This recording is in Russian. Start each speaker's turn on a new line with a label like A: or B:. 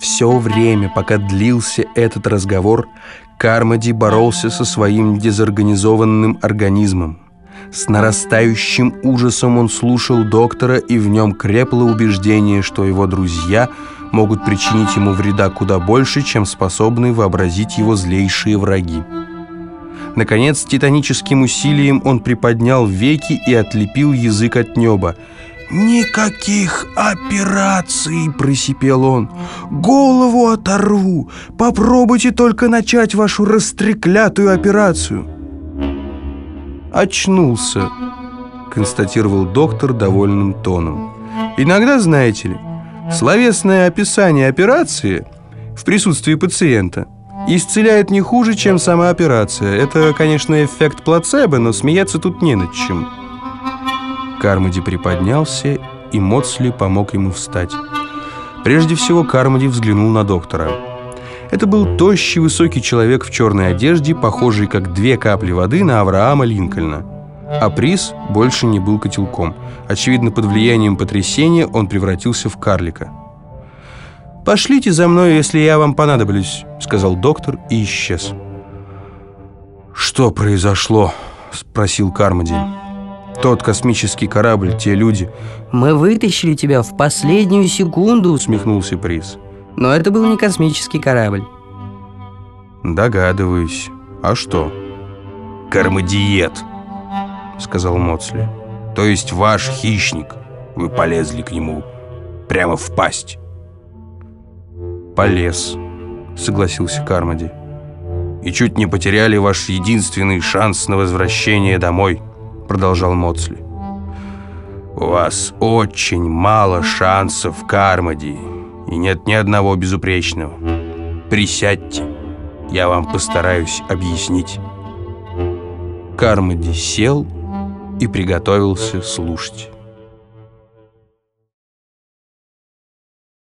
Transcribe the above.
A: Все время, пока длился этот разговор, Кармоди боролся со своим дезорганизованным организмом. С нарастающим ужасом он слушал доктора, и в нем крепло убеждение, что его друзья могут причинить ему вреда куда больше, чем способны вообразить его злейшие враги. Наконец, титаническим усилием он приподнял веки и отлепил язык от неба. «Никаких операций!» – просипел он. «Голову оторву! Попробуйте только начать вашу растреклятую операцию!» «Очнулся», – констатировал доктор довольным тоном. «Иногда, знаете ли, словесное описание операции в присутствии пациента исцеляет не хуже, чем сама операция. Это, конечно, эффект плацебо, но смеяться тут не над чем». Кармоди приподнялся, и Моцли помог ему встать. Прежде всего Кармоди взглянул на доктора. Это был тощий высокий человек в черной одежде, похожий как две капли воды на Авраама Линкольна. А приз больше не был котелком. Очевидно, под влиянием потрясения он превратился в карлика. «Пошлите за мной, если я вам понадоблюсь», — сказал доктор и исчез. «Что произошло?» — спросил Кармоди. Тот космический корабль, те люди.
B: Мы вытащили тебя в последнюю секунду
A: Усмехнулся Приз.
B: Но это был не космический корабль.
A: Догадываюсь. А что? Кармадиет Сказал Моцли. То есть ваш хищник. Вы полезли к нему Прямо в пасть. Полез Согласился Кармади. И чуть не потеряли ваш единственный шанс на возвращение домой продолжал Моцли. «У вас очень мало шансов, Кармоди, и нет ни одного безупречного. Присядьте, я вам постараюсь объяснить». Кармоди сел и приготовился слушать.